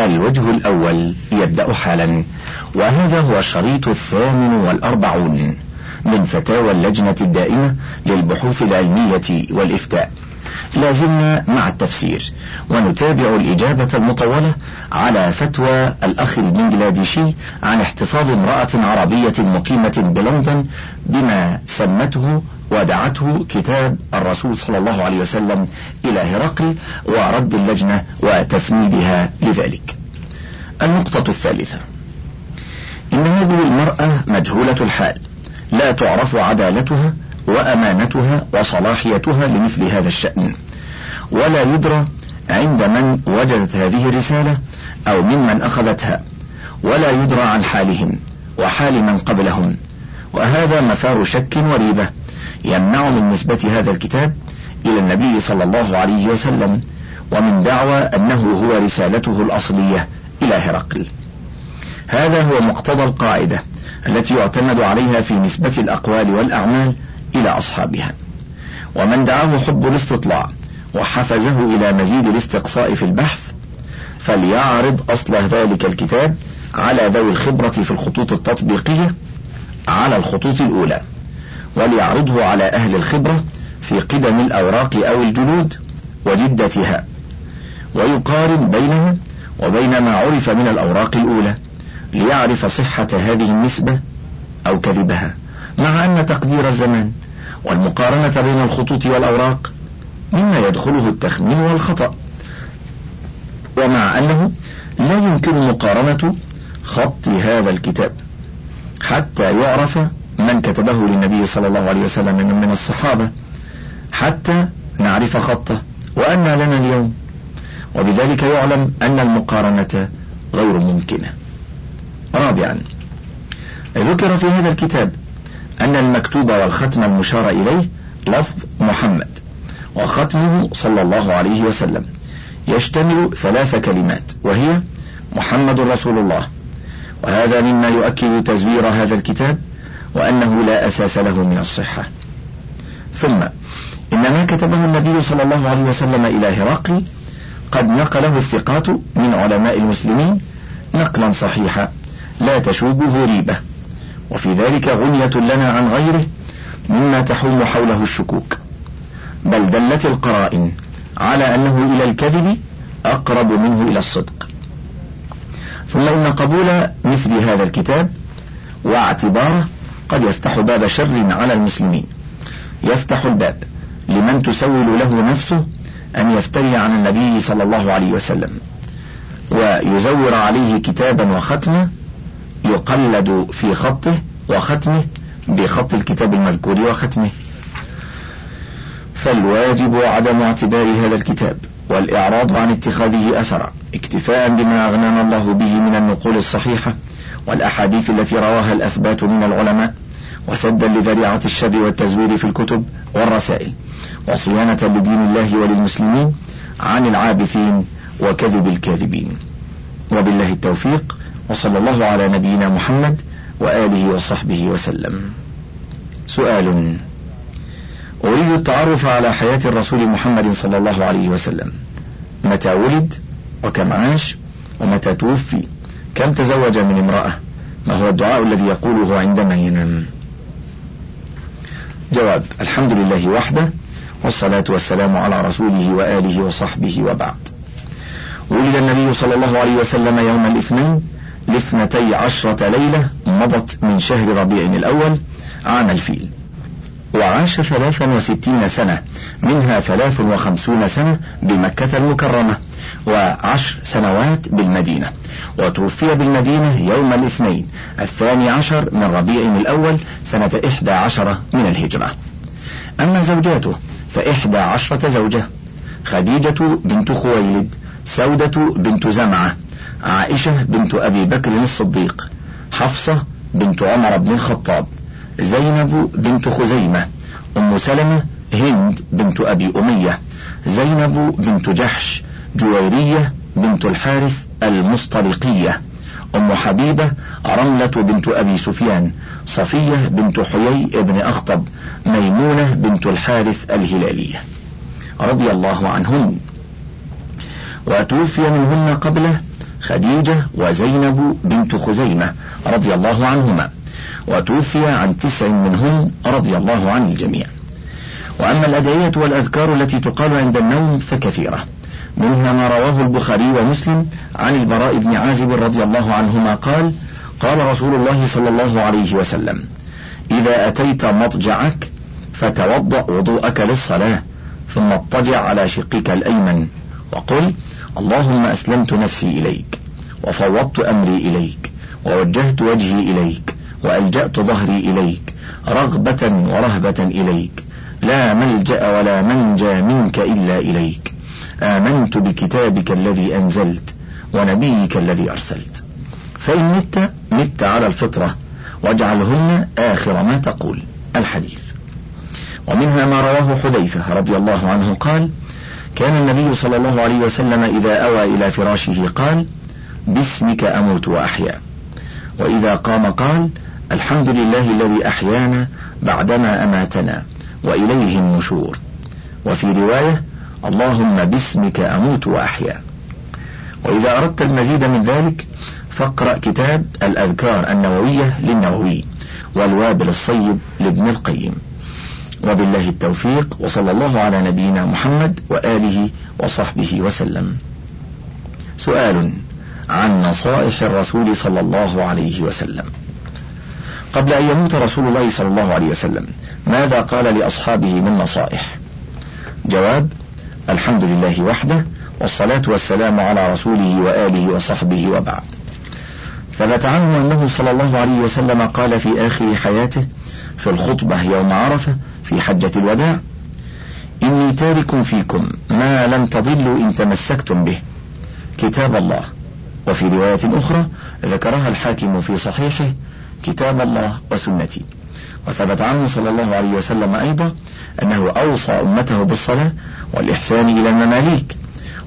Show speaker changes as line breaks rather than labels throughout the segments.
الوجه الأول يبدأ حالا وهذا هو الشريط الثامن والأربعون من فتاوى اللجنة الدائمة للبحوث العلمية والإفتاء. لازلنا مع التفسير ونتابع الإجابة المطولة على فتوى الأخ البنجلاديشي عن احتفاظ امرأة عربية مقيمة بلندن بما سمته ودعته كتاب الرسول صلى الله عليه وسلم إلى هرقل ورد اللجنة وتفنيدها لذلك. النقطة الثالثة. إن هذه المرأة مجهولة الحال. لا تعرف عدالتها وأمانتها وصلاحيتها لمثل هذا الشأن. ولا يدرى عند من وجدت هذه الرسالة أو ممن أخذتها. ولا يدرى عن حالهم وحال من قبلهم. وهذا مثار شك وريبة يمنع من نسبة هذا الكتاب إلى النبي صلى الله عليه وسلم ومن دعوى أنه هو رسالته الأصلية إلى هرقل. هذا هو مقتضى القاعدة التي يعتمد عليها في نسبة الأقوال والأعمال إلى أصحابها. ومن دعاه حب الاستطلاع وحفزه إلى مزيد الاستقصاء في البحث فليعرض أصل ذلك الكتاب على ذوي الخبرة في الخطوط التطبيقية على الخطوط الأولى. وليعرضه على أهل الخبرة في قدم الأوراق أو الجلود وجدتها. ويقارن بينها وبين ما عرف من الأوراق الأولى ليعرف صحة هذه النسبة أو كذبها مع أن تقدير الزمان والمقارنة بين الخطوط والأوراق مما يدخله التخمين والخطأ. ومع أنه لا يمكن مقارنة خط هذا الكتاب حتى يعرف من كتبه للنبي صلى الله عليه وسلم من الصحابة حتى نعرف خطه وأن لنا اليوم. وبذلك يعلم أن المقارنة غير ممكنة. رابعا ذكر في هذا الكتاب أن المكتوب والختم المشار إليه لفظ محمد وختمه صلى الله عليه وسلم. يشتمل ثلاث كلمات وهي محمد رسول الله. وهذا مما يؤكد تزوير هذا الكتاب وأنه لا أساس له من الصحة. ثم إن ما كتبه النبي صلى الله عليه وسلم إلى هرقل قد نقله الثقات من علماء المسلمين نقلا صحيحا لا تشوبه ريبة وفي ذلك غنية لنا عن غيره مما تحوم حوله الشكوك. بل دلت القرائن على أنه إلى الكذب أقرب منه إلى الصدق. ثم إن قبول مثل هذا الكتاب واعتباره قد يفتح باب شر على المسلمين. يفتح الباب لمن تسول له نفسه أن يفتري عن النبي صلى الله عليه وسلم. ويزور عليه كتابا وختما يقلد في خطه وختمه بخط الكتاب المذكور وختمه. فالواجب عدم اعتبار هذا الكتاب والإعراض عن اتخاذه أثرا اكتفاء بما أغنانا الله به من النقول الصحيحة. والأحاديث التي رواها الأثبات من العلماء وسدا لذريعة الشر والتزوير في الكتب والرسائل وصيانة لدين الله وللمسلمين عن العابثين وكذب الكاذبين. وبالله التوفيق وصلى الله على نبينا محمد وآله وصحبه وسلم. سؤال أريد التعرف على حياة الرسول محمد صلى الله عليه وسلم. متى ولد؟ وكم عاش؟ ومتى توفي؟ كم تزوج من امرأة؟ ما هو الدعاء الذي يقوله عندما ينام جواب الحمد لله وحده والصلاة والسلام على رسوله وآله وصحبه وبعد. ولد النبي صلى الله عليه وسلم يوم الاثنين لاثنتي عشرة ليلة مضت من شهر ربيع الأول عام الفيل. وعاش ثلاثا وستين سنة منها ثلاث وخمسون سنة بمكة المكرمة. وعشر سنوات بالمدينة وتوفي بالمدينة يوم الاثنين الثاني عشر من ربيع الأول سنة إحدى عشرة من الهجرة. أما زوجاته فإحدى عشرة زوجة خديجة بنت خويلد سودة بنت زمعة عائشة بنت أبي بكر الصديق حفصة بنت عمر بن الخطاب زينب بنت خزيمة أم سلمة هند بنت أبي أمية زينب بنت جحش جويرية بنت الحارث المصطلقية أم حبيبة رملة بنت أبي سفيان صفية بنت حيي بن أخطب ميمونة بنت الحارث الهلالية. رضي الله عنهن. وتوفي منهن قبله خديجة وزينب بنت خزيمة رضي الله عنهما. وتوفي عن تسع منهن رضي الله عن الجميع. وأما الأدعية والأذكار التي تقال عند النوم فكثيرة. منها ما رواه البخاري ومسلم عن البراء بن عازب رضي الله عنهما قال قال رسول الله صلى الله عليه وسلم إذا أتيت مضجعك فتوضأ وضوءك للصلاة ثم اضطجع على شقك الأيمن وقل اللهم أسلمت نفسي إليك وفوضت أمري إليك ووجهت وجهي إليك وألجأت ظهري إليك رغبة ورهبة إليك لا ملجأ ولا منجى منك إلا إليك. آمنت بكتابك الذي أنزلت ونبيك الذي أرسلت. فإن مت مت على الفطرة واجعلهن آخر ما تقول. الحديث. ومنها ما رواه حذيفة رضي الله عنه قال كان النبي صلى الله عليه وسلم إذا أوى إلى فراشه قال باسمك أموت وأحيا. وإذا قام قال الحمد لله الذي أحيانا بعدما أماتنا وإليه النشور. وفي رواية اللهم باسمك أموت وأحيا. وإذا أردت المزيد من ذلك فاقرأ كتاب الأذكار النووية للنووي والوابل الصيب لابن القيم. وبالله التوفيق وصلى الله على نبينا محمد وآله وصحبه وسلم. سؤال عن نصائح الرسول صلى الله عليه وسلم. قبل أن يموت رسول الله صلى الله عليه وسلم ماذا قال لأصحابه من نصائح؟ جواب الحمد لله وحده والصلاة والسلام على رسوله وآله وصحبه وبعد. ثبت عنه أنه صلى الله عليه وسلم قال في آخر حياته في الخطبة يوم عرفة في حجة الوداع إني تارك فيكم ما لم تضلوا إن تمسكتم به. كتاب الله. وفي رواية أخرى ذكرها الحاكم في صحيحه كتاب الله وسنتي. وثبت عنه صلى الله عليه وسلم أيضا أنه أوصى أمته بالصلاة والإحسان إلى المماليك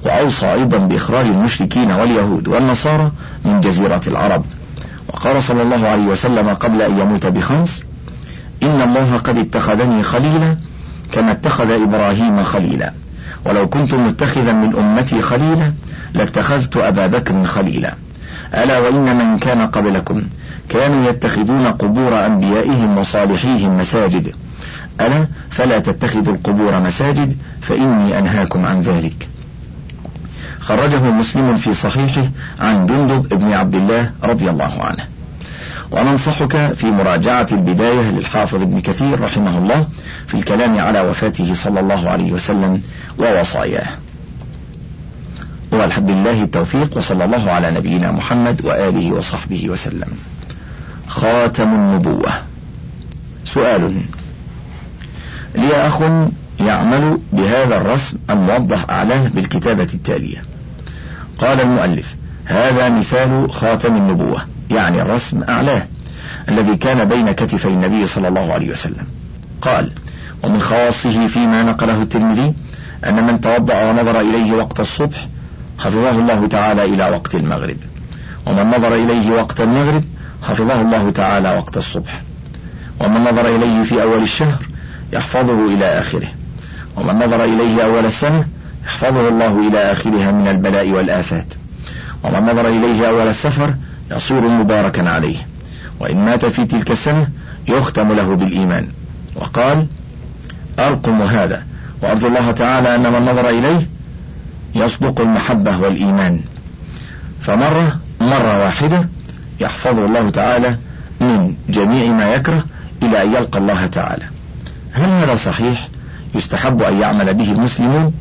وأوصى أيضا بإخراج المشركين واليهود والنصارى من جزيرة العرب. وقال صلى الله عليه وسلم قبل أن يموت بخمس إن الله قد اتخذني خليلا كما اتخذ إبراهيم خليلا. ولو كنت متخذا من أمتي خليلا لاتخذت أبا بكر خليلا. ألا وإن من كان قبلكم كانوا يتخذون قبور أنبيائهم وصالحيهم مساجد. ألا فلا تتخذوا القبور مساجد فإني أنهاكم عن ذلك. خرجه مسلم في صحيحه عن جندب بن عبد الله رضي الله عنه. وننصحك في مراجعة البداية للحافظ ابن كثير رحمه الله في الكلام على وفاته صلى الله عليه وسلم ووصاياه. والحمد لله التوفيق وصلى الله على نبينا محمد وآله وصحبه وسلم. خاتم النبوة. سؤال لي أخ يعمل بهذا الرسم الموضح أعلاه بالكتابة التالية. قال المؤلف هذا مثال خاتم النبوة يعني الرسم أعلاه الذي كان بين كتفي النبي صلى الله عليه وسلم. قال ومن خواصه فيما نقله الترمذي أن من توضأ ونظر إليه وقت الصبح حفظه الله تعالى إلى وقت المغرب ومن نظر إليه وقت المغرب حفظه الله تعالى وقت الصبح ومن نظر إليه في أول الشهر يحفظه إلى آخره. ومن نظر إليه أول السنة يحفظه الله إلى آخرها من البلاء والآفات. ومن نظر إليه أول السفر يصير مباركا عليه. وإن مات في تلك السنة يختم له بالإيمان. وقال أرقم هذا. وأرجو الله تعالى أن من نظر إليه يصدق المحبة والإيمان. فمرة مرة واحدة يحفظه الله تعالى من جميع ما يكره إلى أن يلقى الله تعالى. هل هذا صحيح يستحب أن يعمل به المسلمون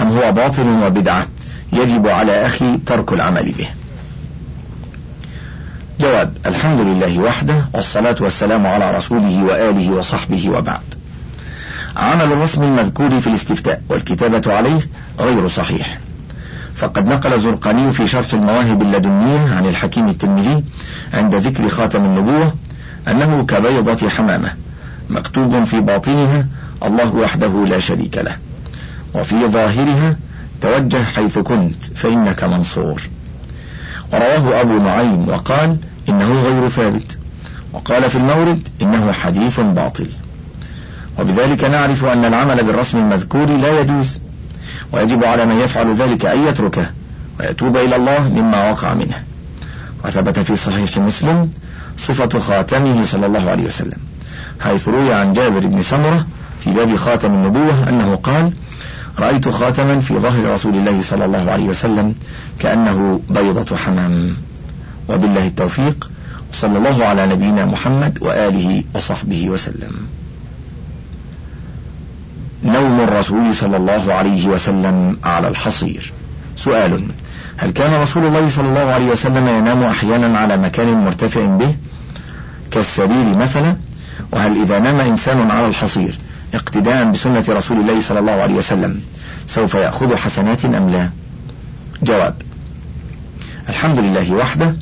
أم هو باطل وبدعة يجب على أخي ترك العمل به؟ جواب الحمد لله وحده والصلاة والسلام على رسوله وآله وصحبه وبعد. عمل الرسم المذكور في الاستفتاء والكتابة عليه غير صحيح. فقد نقل الزرقاني في شرح المواهب اللدنية عن الحكيم الترمذي عند ذكر خاتم النبوة أنه كبيضة حمامة. مكتوب في باطنها الله وحده لا شريك له. وفي ظاهرها توجه حيث كنت فإنك منصور. ورواه أبو نعيم وقال إنه غير ثابت. وقال في المورد إنه حديث باطل. وبذلك نعرف أن العمل بالرسم المذكور لا يجوز. ويجب على من يفعل ذلك أن يتركه ويتوب إلى الله مما وقع منه. وثبت في صحيح مسلم صفة خاتمه صلى الله عليه وسلم. حيث روي عن جابر بن سمرة في باب خاتم النبوة أنه قال رأيت خاتما في ظهر رسول الله صلى الله عليه وسلم كأنه بيضة حمام. وبالله التوفيق صلى الله على نبينا محمد وآله وصحبه وسلم. نوم الرسول صلى الله عليه وسلم على الحصير. سؤال هل كان رسول الله صلى الله عليه وسلم ينام أحيانا على مكان مرتفع به؟ كالسرير مثلا وهل إذا نام إنسان على الحصير اقتداء بسنة رسول الله صلى الله عليه وسلم سوف يأخذ حسنات أم لا؟ جواب الحمد لله وحده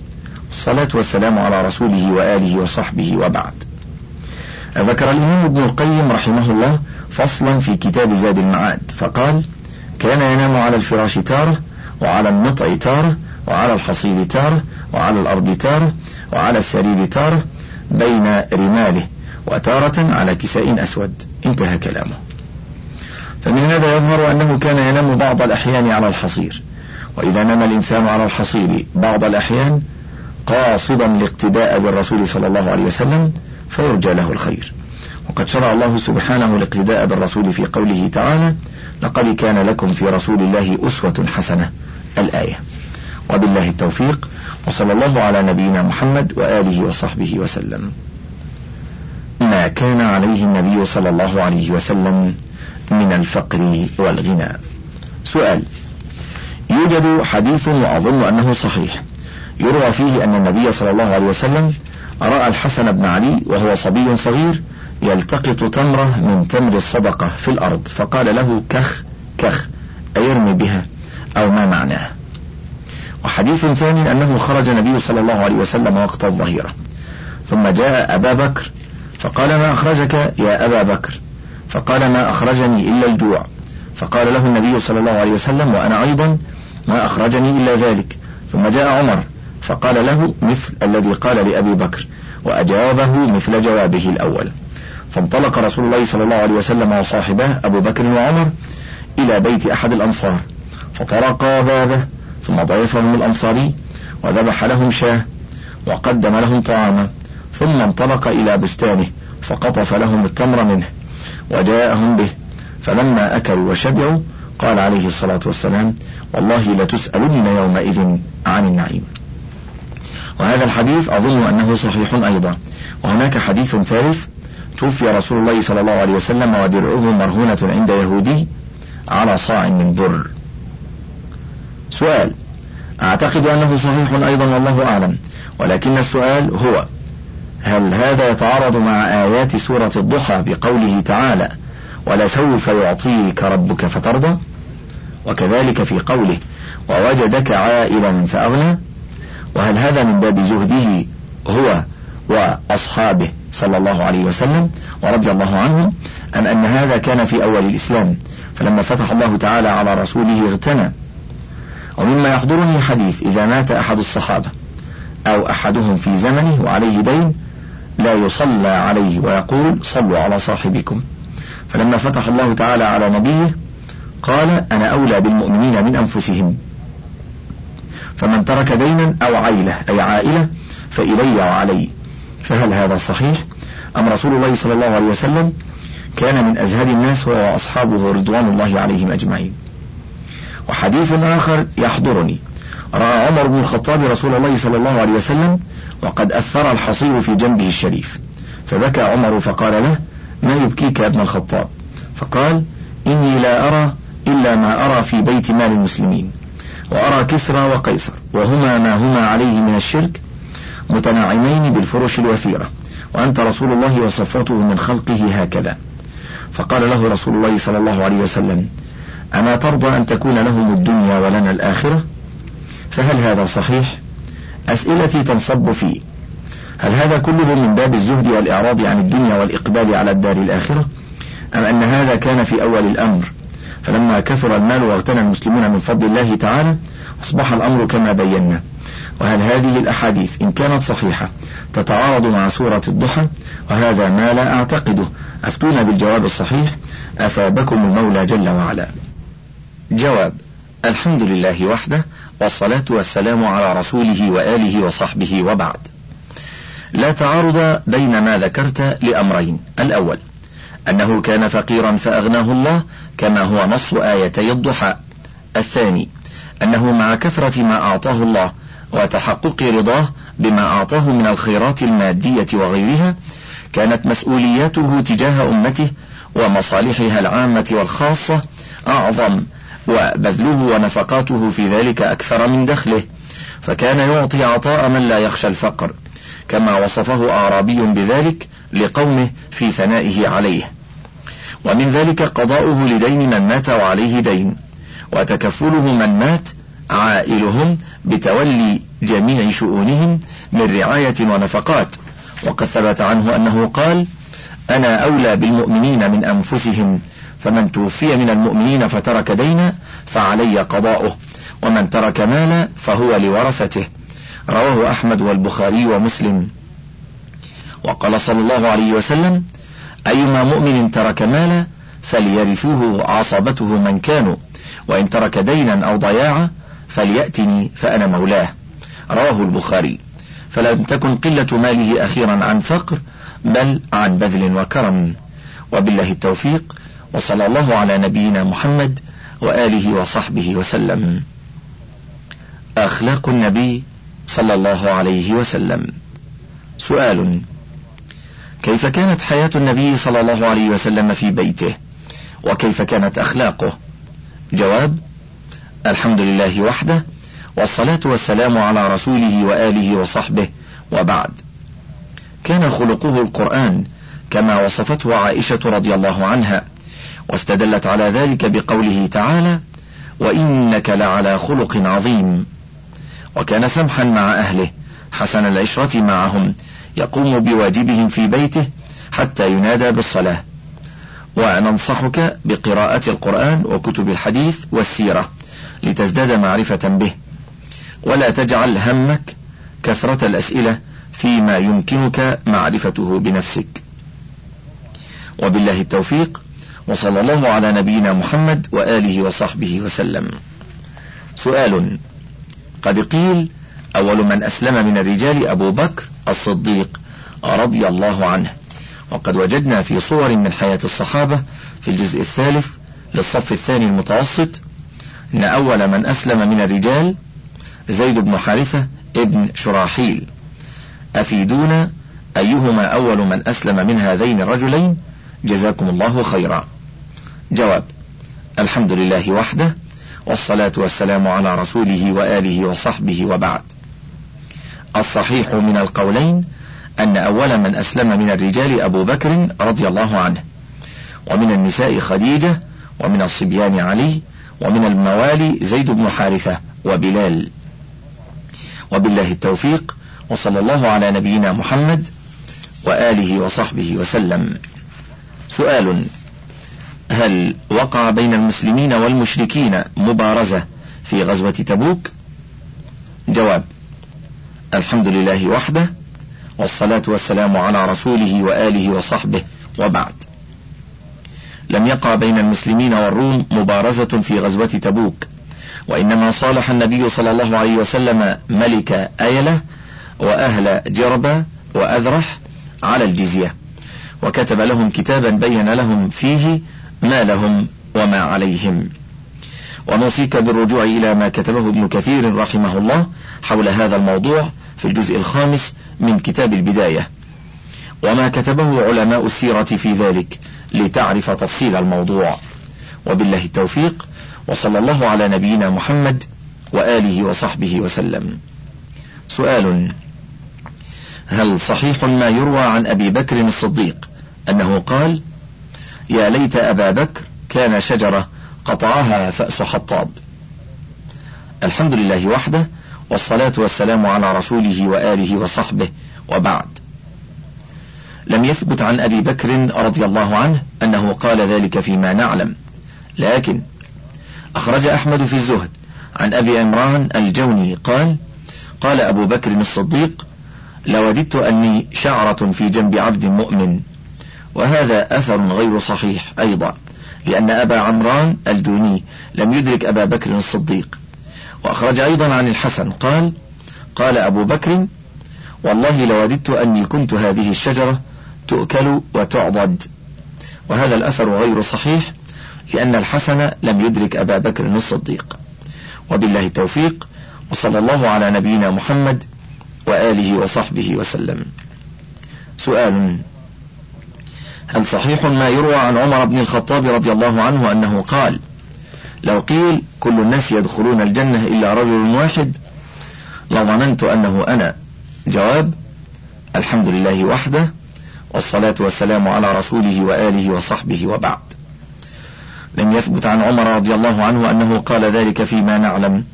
والصلاة والسلام على رسوله وآله وصحبه وبعد. ذكر الإمام ابن القيم رحمه الله فصلا في كتاب زاد المعاد فقال كان ينام على الفراش تارة وعلى النطع تارة وعلى الحصير تارة وعلى الأرض تارة وعلى السرير تارة بين رماله. وتارة على كساء أسود. انتهى كلامه. فمن هذا يظهر أنه كان ينام بعض الأحيان على الحصير. وإذا نام الإنسان على الحصير بعض الأحيان قاصدا الاقتداء بالرسول صلى الله عليه وسلم فيرجى له الخير. وقد شرع الله سبحانه الاقتداء بالرسول في قوله تعالى لقد كان لكم في رسول الله أسوة حسنة. الآية. وبالله التوفيق وصلى الله على نبينا محمد وآله وصحبه وسلم. ما كان عليه النبي صلى الله عليه وسلم من الفقر والغنى. سؤال يوجد حديث وأظن أنه صحيح. يروى فيه أن النبي صلى الله عليه وسلم رأى الحسن بن علي وهو صبي صغير يلتقط تمرة من تمر الصدقة في الأرض فقال له كخ كخ أيرمي بها أو ما معناه؟ وحديث ثاني أنه خرج النبي صلى الله عليه وسلم وقت الظهيرة. ثم جاء أبا بكر فقال ما أخرجك يا أبا بكر؟ فقال ما أخرجني إلا الجوع. فقال له النبي صلى الله عليه وسلم وأنا أيضا ما أخرجني إلا ذلك. ثم جاء عمر فقال له مثل الذي قال لأبي بكر وأجابه مثل جوابه الأول. فانطلق رسول الله صلى الله عليه وسلم وصاحبه أبو بكر وعمر إلى بيت أحد الأنصار فطرقا بابه ثم ضيفهم الأنصاري وذبح لهم شاه وقدم لهم طعاما. ثم انطلق إلى بستانه فقطف لهم التمر منه وجاءهم به. فلما أكلوا وشبعوا قال عليه الصلاة والسلام والله لتسألن يومئذ عن النعيم. وهذا الحديث أظن أنه صحيح أيضا. وهناك حديث ثالث توفي رسول الله صلى الله عليه وسلم ودرعه مرهونة عند يهودي على صاع من بر. سؤال أعتقد أنه صحيح أيضا والله أعلم ولكن السؤال هو هل هذا يتعارض مع آيات سورة الضحى بقوله تعالى ولسوف يعطيك ربك فترضى وكذلك في قوله ووجدك عائلا فأغنى وهل هذا من باب زهده هو وأصحابه صلى الله عليه وسلم ورضي الله عنهم؟ أم أن هذا كان في أول الإسلام؟ فلما فتح الله تعالى على رسوله اغتنى. ومما يحضرني حديث إذا مات أحد الصحابة أو أحدهم في زمنه وعليه دين لا يصلى عليه ويقول صلوا على صاحبكم. فلما فتح الله تعالى على نبيه قال أنا أولى بالمؤمنين من أنفسهم. فمن ترك دينا أو عيلة أي عائلة فإلي وعلي. فهل هذا صحيح؟ أم رسول الله صلى الله عليه وسلم كان من أزهد الناس هو وأصحابه رضوان الله عليهم أجمعين. وحديث آخر يحضرني. رأى عمر بن الخطاب رسول الله صلى الله عليه وسلم وقد أثر الحصير في جنبه الشريف. فبكى عمر فقال له ما يبكيك يا ابن الخطاب؟ فقال إني لا أرى إلا ما أرى في بيت مال المسلمين وأرى كسرى وقيصر وهما ما هما عليه من الشرك متناعمين بالفرش الوثيرة وأنت رسول الله وصفوته من خلقه هكذا. فقال له رسول الله صلى الله عليه وسلم أما ترضى أن تكون لهم الدنيا ولنا الآخرة؟ فهل هذا صحيح؟ أسئلتي تنصب فيه. هل هذا كله من باب الزهد والإعراض عن الدنيا والإقبال على الدار الآخرة؟ أم أن هذا كان في أول الأمر؟ فلما كثر المال واغتنى المسلمون من فضل الله تعالى أصبح الأمر كما بينا. وهل هذه الأحاديث إن كانت صحيحة تتعارض مع سورة الضحى؟ وهذا ما لا أعتقده. أفتونا بالجواب الصحيح؟ أثابكم المولى جل وعلا. جواب الحمد لله وحده والصلاة والسلام على رسوله وآله وصحبه وبعد. لا تعارض بين ما ذكرت لأمرين. الأول أنه كان فقيرا فأغناه الله كما هو نص آيتي الضحى. الثاني أنه مع كثرة ما أعطاه الله وتحقق رضاه بما أعطاه من الخيرات المادية وغيرها كانت مسؤولياته تجاه أمته ومصالحها العامة والخاصة أعظم وبذله ونفقاته في ذلك أكثر من دخله فكان يعطي عطاء من لا يخشى الفقر كما وصفه أعرابي بذلك لقومه في ثنائه عليه. ومن ذلك قضاؤه لدين من مات وعليه دين وتكفله من مات عائلهم بتولي جميع شؤونهم من رعاية ونفقات. وقد ثبت عنه أنه قال أنا أولى بالمؤمنين من أنفسهم فمن توفي من المؤمنين فترك دينا فعلي قضاؤه ومن ترك مالا فهو لورثته. رواه أحمد والبخاري ومسلم. وقال صلى الله عليه وسلم أيما مؤمن ترك مالا فليرثوه عصبته من كانوا وإن ترك دينا أو ضياعا فليأتني فأنا مولاه. رواه البخاري. فلم تكن قلة ماله أخيرا عن فقر بل عن بذل وكرم. وبالله التوفيق. وصلى الله على نبينا محمد وآله وصحبه وسلم. أخلاق النبي صلى الله عليه وسلم. سؤال كيف كانت حياة النبي صلى الله عليه وسلم في بيته؟ وكيف كانت أخلاقه؟ جواب الحمد لله وحده والصلاة والسلام على رسوله وآله وصحبه وبعد. كان خلقه القرآن كما وصفته عائشة رضي الله عنها واستدلت على ذلك بقوله تعالى وإنك لعلى خلق عظيم. وكان سمحا مع أهله حسن العشرة معهم يقوم بواجبهم في بيته حتى ينادى بالصلاة. وننصحك بقراءة القرآن وكتب الحديث والسيرة لتزداد معرفة به. ولا تجعل همك كثرة الأسئلة فيما يمكنك معرفته بنفسك. وبالله التوفيق. وصلى الله على نبينا محمد وآله وصحبه وسلم. سؤال قد قيل أول من أسلم من الرجال أبو بكر الصديق رضي الله عنه. وقد وجدنا في صور من حياة الصحابة في الجزء الثالث للصف الثاني المتوسط أن أول من أسلم من الرجال زيد بن حارثة ابن شراحيل. أفيدونا أيهما أول من أسلم من هذين الرجلين؟ جزاكم الله خيرا. جواب. الحمد لله وحده والصلاة والسلام على رسوله وآله وصحبه وبعد. الصحيح من القولين أن أول من أسلم من الرجال أبو بكر رضي الله عنه ومن النساء خديجة ومن الصبيان علي ومن الموالي زيد بن حارثة وبلال. وبالله التوفيق وصلى الله على نبينا محمد وآله وصحبه وسلم. سؤال هل وقع بين المسلمين والمشركين مبارزة في غزوة تبوك؟ جواب الحمد لله وحده والصلاة والسلام على رسوله وآله وصحبه وبعد. لم يقع بين المسلمين والروم مبارزة في غزوة تبوك وإنما صالح النبي صلى الله عليه وسلم ملك أيلة وأهل جربة وأذرح على الجزية وكتب لهم كتابا بين لهم فيه ما لهم وما عليهم. ونوصيك بالرجوع إلى ما كتبه ابن كثير رحمه الله حول هذا الموضوع في الجزء الخامس من كتاب البداية. وما كتبه علماء السيرة في ذلك لتعرف تفصيل الموضوع. وبالله التوفيق وصلى الله على نبينا محمد وآله وصحبه وسلم. سؤال هل صحيح ما يروى عن أبي بكر الصديق أنه قال يا ليت أبا بكر كان شجرة قطعها فأس حطاب الحمد لله وحده والصلاة والسلام على رسوله وآله وصحبه وبعد. لم يثبت عن أبي بكر رضي الله عنه أنه قال ذلك فيما نعلم. لكن أخرج أحمد في الزهد عن أبي عمران الجوني قال قال أبو بكر الصديق لوددت أني شعرة في جنب عبد مؤمن. وهذا أثر غير صحيح أيضا لأن أبا عمران الجوني لم يدرك أبا بكر الصديق.
وأخرج أيضا عن الحسن قال قال أبو بكر والله لوددت أني كنت هذه الشجرة تؤكل وتعضد. وهذا الأثر غير صحيح لأن الحسن لم يدرك أبا بكر الصديق. وبالله التوفيق وصلى الله على نبينا محمد وآله وصحبه وسلم. سؤال هل صحيح ما يروى عن عمر بن الخطاب رضي الله عنه أنه قال لو قيل كل الناس يدخلون الجنة إلا رجل واحد لظننت أنه أنا. جواب الحمد لله وحده والصلاة والسلام على رسوله وآله وصحبه وبعد. لم يثبت عن عمر رضي الله عنه أنه قال ذلك فيما نعلم.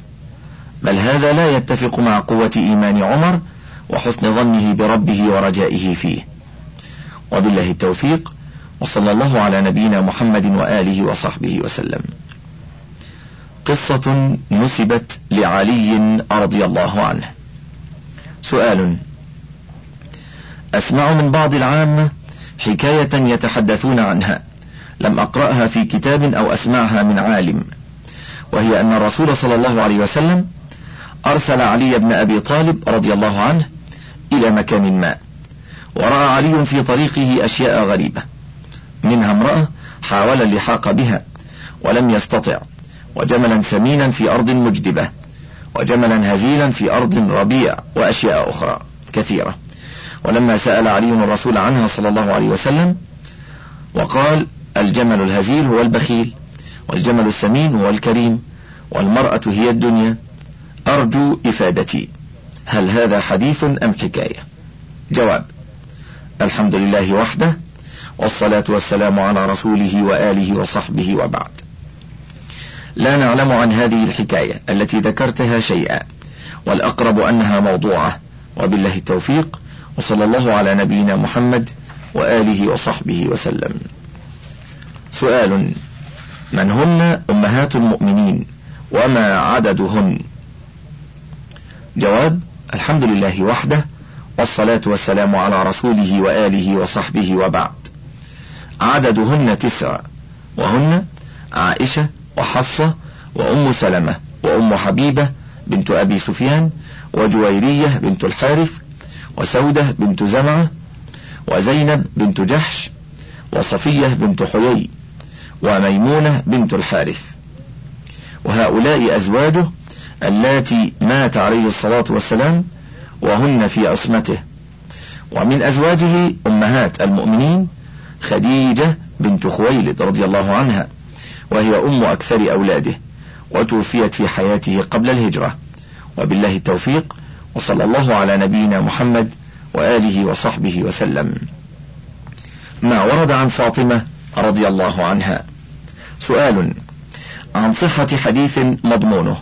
بل هذا لا يتفق مع قوة إيمان عمر وحسن ظنه بربه ورجائه فيه. وبالله التوفيق وصلى الله على نبينا محمد وآله وصحبه وسلم. قصة نسبت لعلي رضي الله عنه. سؤال أسمع من بعض العامة حكاية يتحدثون عنها لم أقرأها في كتاب أو أسمعها من عالم وهي أن الرسول صلى الله عليه وسلم أرسل علي بن أبي طالب رضي الله عنه إلى مكان ما. ورأى علي في طريقه أشياء غريبة. منها امرأة حاول اللحاق بها ولم يستطع وجملا سمينا في أرض مجدبة وجملا هزيلا في أرض ربيع وأشياء أخرى كثيرة. ولما سأل علي الرسول عنها صلى الله عليه وسلم وقال الجمل الهزيل هو البخيل والجمل السمين هو الكريم والمرأة هي الدنيا أرجو إفادتي. هل هذا حديث أم حكاية؟ جواب الحمد لله وحده والصلاة والسلام على رسوله وآله وصحبه وبعد. لا نعلم عن هذه الحكاية التي ذكرتها شيئا والأقرب أنها موضوعة. وبالله التوفيق وصلى الله على نبينا محمد وآله وصحبه وسلم. سؤال من هن أمهات المؤمنين وما عددهن؟ جواب الحمد لله وحده والصلاة والسلام على رسوله وآله وصحبه وبعد. عددهن تسع وهن عائشة وحفصة وأم سلمة وأم حبيبة بنت أبي سفيان وجويرية بنت الحارث وسودة بنت زمعة وزينب بنت جحش وصفية بنت حيي وميمونة بنت الحارث. وهؤلاء أزواجه اللاتي مات عليه الصلاة والسلام وهن في عصمته. ومن أزواجه أمهات المؤمنين خديجة بنت خويلد رضي الله عنها وهي أم أكثر أولاده وتوفيت في حياته قبل الهجرة. وبالله التوفيق وصلى الله على نبينا محمد وآله وصحبه وسلم. ما ورد عن فاطمة رضي الله عنها. سؤال عن صحة حديث مضمونه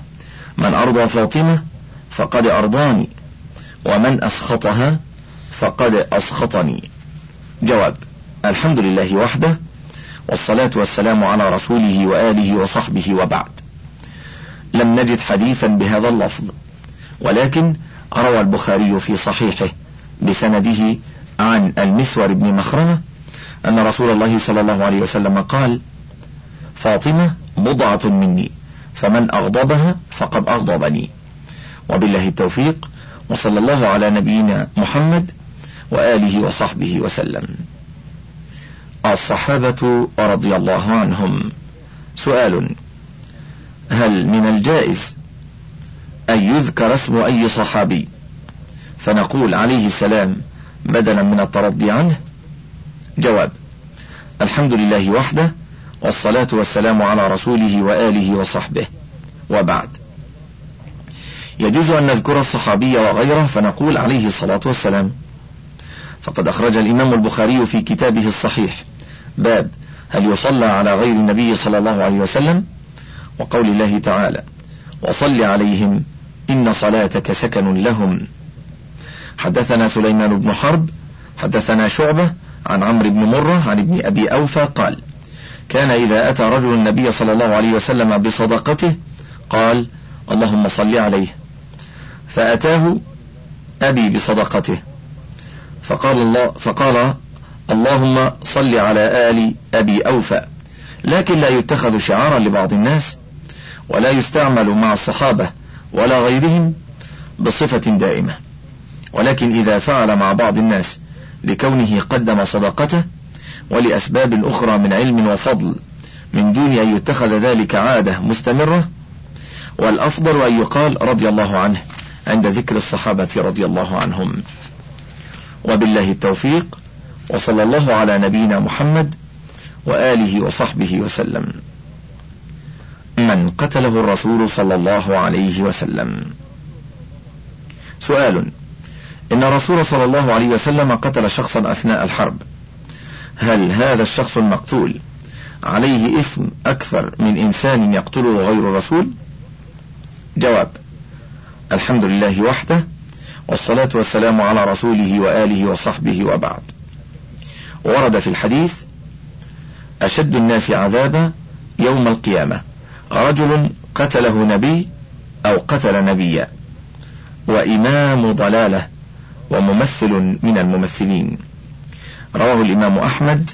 من أرضى فاطمة فقد أرضاني ومن أسخطها فقد أسخطني. جواب الحمد لله وحده والصلاة والسلام على رسوله وآله وصحبه وبعد. لم نجد حديثا بهذا اللفظ ولكن روى البخاري في صحيحه بسنده عن المسور بن مخرمة أن رسول الله صلى الله عليه وسلم قال فاطمة بضعة مني فمن أغضبها فقد أغضبني. وبالله التوفيق وصلى الله على نبينا محمد وآله وصحبه وسلم. الصحابة رضي الله عنهم. سؤال هل من الجائز أن يذكر اسم أي صحابي فنقول عليه السلام بدلا من الترضي عنه؟ جواب الحمد لله وحده والصلاة والسلام على رسوله وآله وصحبه. وبعد. يجوز أن نذكر الصحابي وغيره فنقول عليه الصلاة والسلام. فقد أخرج الإمام البخاري في كتابه الصحيح. باب هل يصلى على غير النبي صلى الله عليه وسلم؟ وقول الله تعالى وصل عليهم إن صلاتك سكن لهم. حدثنا سليمان بن حرب حدثنا شعبة عن عمرو بن مرة عن ابن أبي أوفى قال كان إذا أتى رجل النبي صلى الله عليه وسلم بصدقته قال اللهم صل عليه. فأتاه أبي بصدقته. فقال الله فقال اللهم صل على آل أبي أوفى لكن لا يتخذ شعارا لبعض الناس ولا يستعمل مع الصحابة ولا غيرهم بصفة دائمة. ولكن إذا فعل مع بعض الناس لكونه قدم صدقته ولأسباب أخرى من علم وفضل من دون أن يتخذ ذلك عادة مستمرة والأفضل أن يقال رضي الله عنه. عند ذكر الصحابة رضي الله عنهم. وبالله التوفيق وصلى الله على نبينا محمد وآله وصحبه وسلم. من قتله الرسول صلى الله عليه وسلم. سؤال إن الرسول صلى الله عليه وسلم قتل شخصا أثناء الحرب. هل هذا الشخص المقتول عليه إثم أكثر من إنسان يقتله غير الرسول؟ جواب الحمد لله وحده والصلاة والسلام على رسوله وآله وصحبه وبعد. ورد في الحديث أشد الناس عذابا يوم القيامة. رجل قتله نبي أو قتل نبيا. وإمام ضلالة وممثل من الممثلين. رواه الإمام أحمد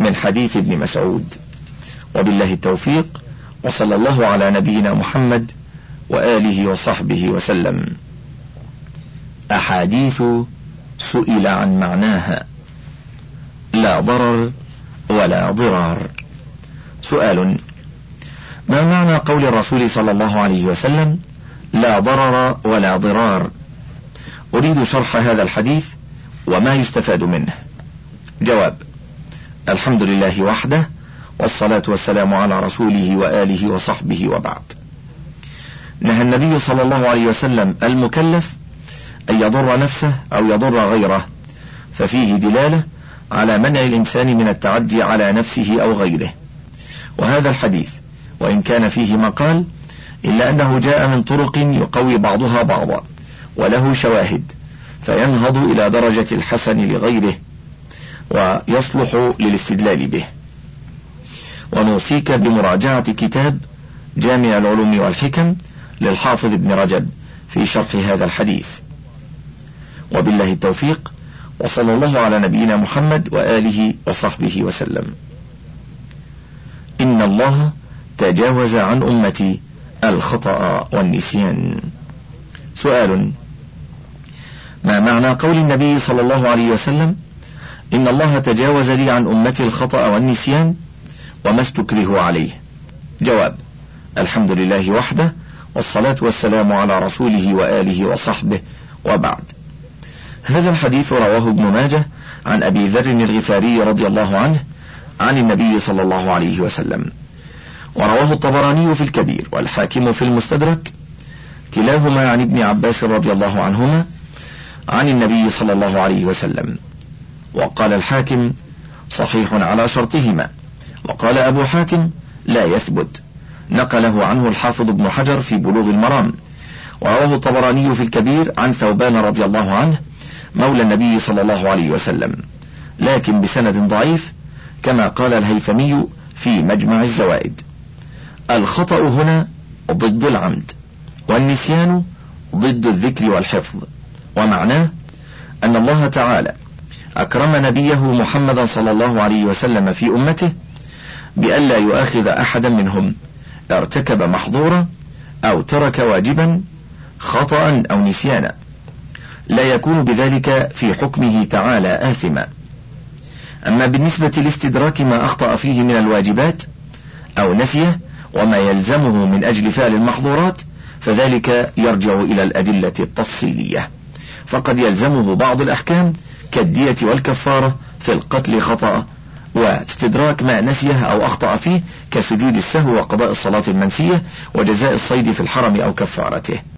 من حديث ابن مسعود. وبالله التوفيق وصلى الله على نبينا محمد وآله وصحبه وسلم. أحاديث سئل عن معناها. لا ضرر ولا ضرار. سؤال ما معنى قول الرسول صلى الله عليه وسلم لا ضرر ولا ضرار؟ أريد شرح هذا الحديث وما يستفاد منه. جواب الحمد لله وحده والصلاة والسلام على رسوله وآله وصحبه وبعد. نهى النبي صلى الله عليه وسلم المكلف أن يضر نفسه أو يضر غيره ففيه دلالة على منع الإنسان من التعدي على نفسه أو غيره. وهذا الحديث وإن كان فيه مقال إلا أنه جاء من طرق يقوي بعضها بعضا وله شواهد فينهض إلى درجة الحسن لغيره ويصلح للاستدلال به. ونوصيك بمراجعة كتاب جامع العلوم والحكم للحافظ ابن رجب في شرح هذا الحديث. وبالله التوفيق وصلى الله على نبينا محمد وآله وصحبه وسلم. إن الله تجاوز عن أمتي الخطأ والنسيان. سؤال ما معنى قول النبي صلى الله عليه وسلم إن الله تجاوز لي عن أمتي الخطأ والنسيان وما استكره عليه؟ جواب الحمد لله وحده والصلاة والسلام على رسوله وآله وصحبه وبعد. هذا الحديث رواه ابن ماجه عن أبي ذر الغفاري رضي الله عنه عن النبي صلى الله عليه وسلم. ورواه الطبراني في الكبير والحاكم في المستدرك. كلاهما عن ابن عباس رضي الله عنهما عن النبي صلى الله عليه وسلم. وقال الحاكم صحيح على شرطهما. وقال أبو حاتم لا يثبت. نقله عنه الحافظ ابن حجر في بلوغ المرام. ورواه الطبراني في الكبير عن ثوبان رضي الله عنه مولى النبي صلى الله عليه وسلم. لكن بسند ضعيف كما قال الهيثمي في مجمع الزوائد. الخطأ هنا ضد العمد والنسيان ضد الذكر والحفظ. ومعناه أن الله تعالى أكرم نبيه محمدا صلى الله عليه وسلم في أمته بألا يؤاخذ أحدا منهم. ارتكب محظورا أو ترك واجبا خطأ أو نسيانا. لا يكون بذلك في حكمه تعالى آثما. أما بالنسبة لاستدراك ما أخطأ فيه من الواجبات أو نسيه وما يلزمه من أجل فعل المحظورات فذلك يرجع إلى الأدلة التفصيلية. فقد يلزمه بعض الأحكام كالدية والكفارة في القتل خطأ واستدراك ما نسيه أو أخطأ فيه كسجود السهو وقضاء الصلاة المنسية وجزاء الصيد في الحرم أو كفارته.